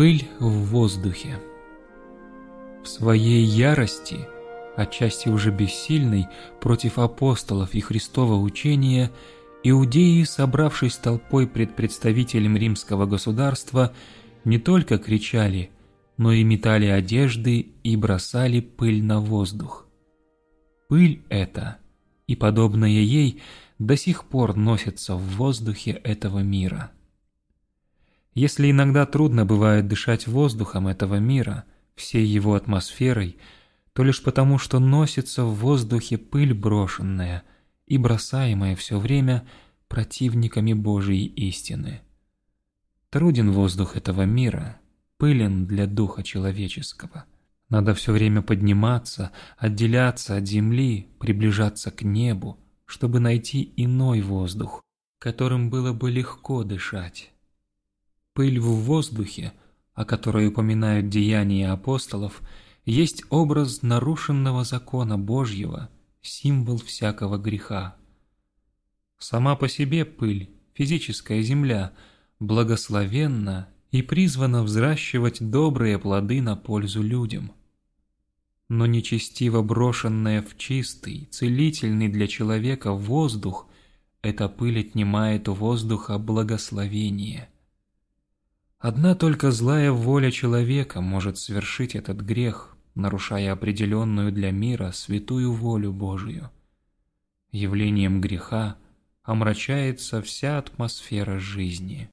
Пыль в воздухе. В своей ярости, отчасти уже бессильной, против апостолов и Христова учения, иудеи, собравшись толпой пред представителем римского государства, не только кричали, но и метали одежды и бросали пыль на воздух. Пыль эта, и подобное ей, до сих пор носится в воздухе этого мира. Если иногда трудно бывает дышать воздухом этого мира, всей его атмосферой, то лишь потому, что носится в воздухе пыль брошенная и бросаемая все время противниками Божьей истины. Труден воздух этого мира, пылен для духа человеческого. Надо все время подниматься, отделяться от земли, приближаться к небу, чтобы найти иной воздух, которым было бы легко дышать. Пыль в воздухе, о которой упоминают деяния апостолов, есть образ нарушенного закона Божьего, символ всякого греха. Сама по себе пыль, физическая земля, благословенна и призвана взращивать добрые плоды на пользу людям. Но нечестиво брошенная в чистый, целительный для человека воздух, эта пыль отнимает у воздуха благословение – Одна только злая воля человека может совершить этот грех, нарушая определенную для мира святую волю Божию. Явлением греха омрачается вся атмосфера жизни.